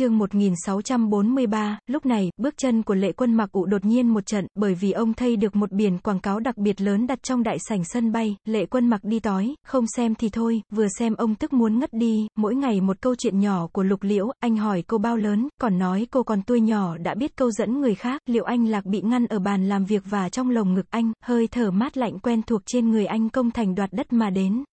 chương 1643, lúc này, bước chân của lệ quân mặc ụ đột nhiên một trận, bởi vì ông thay được một biển quảng cáo đặc biệt lớn đặt trong đại sảnh sân bay, lệ quân mặc đi tói, không xem thì thôi, vừa xem ông tức muốn ngất đi, mỗi ngày một câu chuyện nhỏ của lục liễu, anh hỏi cô bao lớn, còn nói cô còn tuổi nhỏ đã biết câu dẫn người khác, liệu anh lạc bị ngăn ở bàn làm việc và trong lồng ngực anh, hơi thở mát lạnh quen thuộc trên người anh công thành đoạt đất mà đến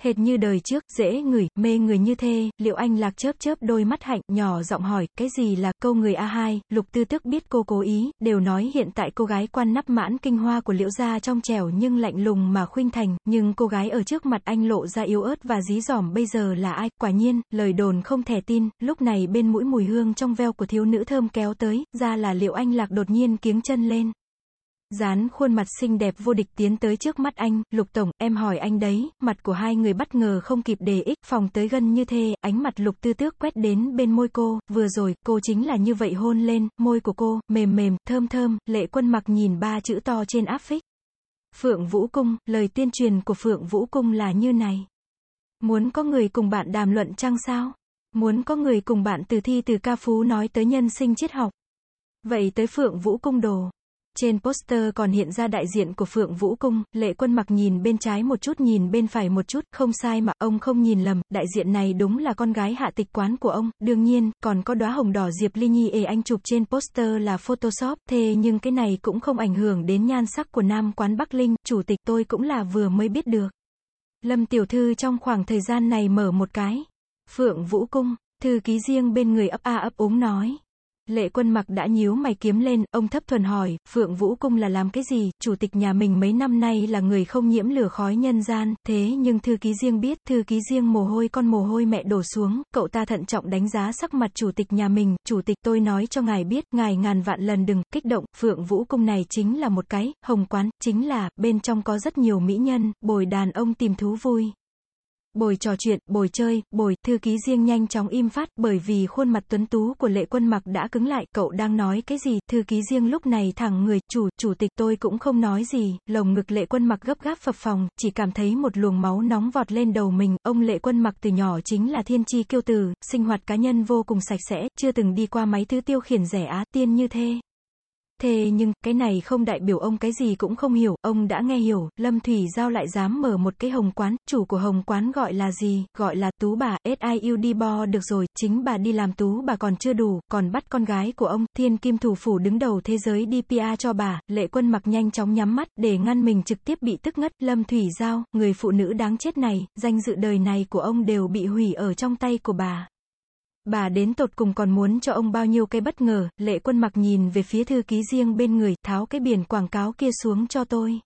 hệt như đời trước, dễ ngửi, mê người như thế liệu anh lạc chớp chớp đôi mắt hạnh, nhỏ giọng hỏi, cái gì là, câu người A2, lục tư tức biết cô cố ý, đều nói hiện tại cô gái quan nắp mãn kinh hoa của liễu gia trong trẻo nhưng lạnh lùng mà khuynh thành, nhưng cô gái ở trước mặt anh lộ ra yếu ớt và dí dỏm bây giờ là ai, quả nhiên, lời đồn không thể tin, lúc này bên mũi mùi hương trong veo của thiếu nữ thơm kéo tới, ra là liệu anh lạc đột nhiên kiếng chân lên. Dán khuôn mặt xinh đẹp vô địch tiến tới trước mắt anh, lục tổng, em hỏi anh đấy, mặt của hai người bất ngờ không kịp đề ích, phòng tới gần như thế ánh mặt lục tư tước quét đến bên môi cô, vừa rồi, cô chính là như vậy hôn lên, môi của cô, mềm mềm, thơm thơm, lệ quân mặc nhìn ba chữ to trên áp phích. Phượng Vũ Cung, lời tuyên truyền của Phượng Vũ Cung là như này. Muốn có người cùng bạn đàm luận chăng sao? Muốn có người cùng bạn từ thi từ ca phú nói tới nhân sinh triết học. Vậy tới Phượng Vũ Cung đồ. Trên poster còn hiện ra đại diện của Phượng Vũ Cung, lệ quân mặc nhìn bên trái một chút nhìn bên phải một chút, không sai mà, ông không nhìn lầm, đại diện này đúng là con gái hạ tịch quán của ông, đương nhiên, còn có đóa hồng đỏ Diệp Ly Nhi ê anh chụp trên poster là Photoshop, thế nhưng cái này cũng không ảnh hưởng đến nhan sắc của nam quán Bắc Linh, chủ tịch tôi cũng là vừa mới biết được. Lâm Tiểu Thư trong khoảng thời gian này mở một cái. Phượng Vũ Cung, thư ký riêng bên người ấp a ấp úng nói. Lệ quân mặc đã nhíu mày kiếm lên, ông thấp thuần hỏi, Phượng Vũ Cung là làm cái gì, chủ tịch nhà mình mấy năm nay là người không nhiễm lửa khói nhân gian, thế nhưng thư ký riêng biết, thư ký riêng mồ hôi con mồ hôi mẹ đổ xuống, cậu ta thận trọng đánh giá sắc mặt chủ tịch nhà mình, chủ tịch tôi nói cho ngài biết, ngài ngàn vạn lần đừng, kích động, Phượng Vũ Cung này chính là một cái, hồng quán, chính là, bên trong có rất nhiều mỹ nhân, bồi đàn ông tìm thú vui bồi trò chuyện, bồi chơi, bồi, thư ký riêng nhanh chóng im phát, bởi vì khuôn mặt tuấn tú của lệ quân mặc đã cứng lại, cậu đang nói cái gì, thư ký riêng lúc này thẳng người, chủ, chủ tịch tôi cũng không nói gì, lồng ngực lệ quân mặc gấp gáp phập phòng, chỉ cảm thấy một luồng máu nóng vọt lên đầu mình, ông lệ quân mặc từ nhỏ chính là thiên chi kiêu tử, sinh hoạt cá nhân vô cùng sạch sẽ, chưa từng đi qua máy thứ tiêu khiển rẻ á, tiên như thế. Thế nhưng, cái này không đại biểu ông cái gì cũng không hiểu, ông đã nghe hiểu, Lâm Thủy Giao lại dám mở một cái hồng quán, chủ của hồng quán gọi là gì, gọi là tú bà, SIUD bo được rồi, chính bà đi làm tú bà còn chưa đủ, còn bắt con gái của ông, thiên kim thủ phủ đứng đầu thế giới DPA cho bà, lệ quân mặc nhanh chóng nhắm mắt, để ngăn mình trực tiếp bị tức ngất, Lâm Thủy Giao, người phụ nữ đáng chết này, danh dự đời này của ông đều bị hủy ở trong tay của bà. Bà đến tột cùng còn muốn cho ông bao nhiêu cái bất ngờ, lệ quân mặc nhìn về phía thư ký riêng bên người, tháo cái biển quảng cáo kia xuống cho tôi.